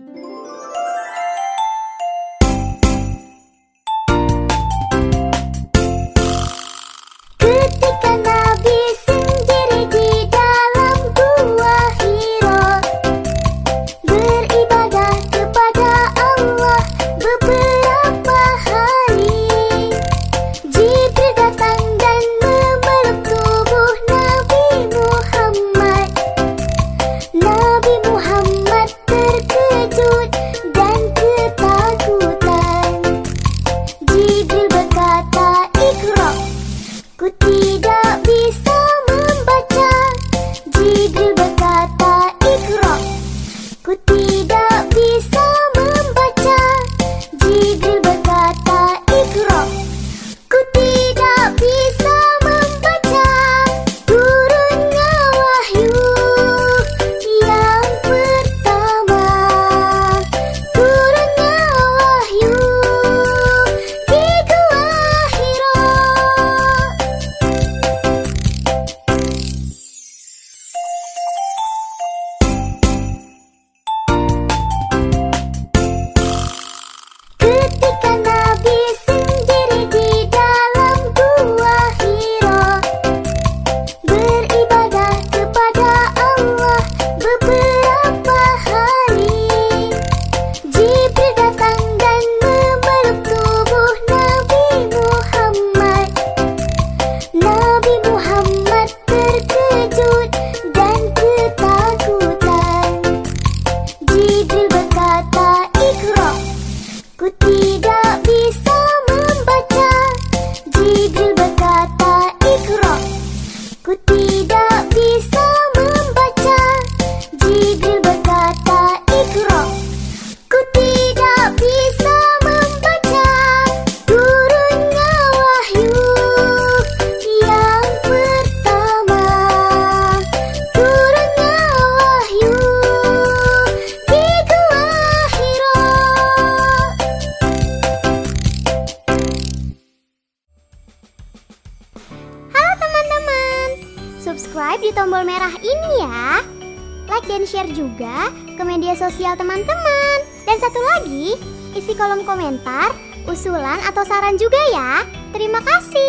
Música 口 Ku tidak bisa membaca. Tidak subscribe di tombol merah ini ya. Like dan share juga ke media sosial teman-teman. Dan satu lagi, isi kolom komentar, usulan atau saran juga ya. Terima kasih.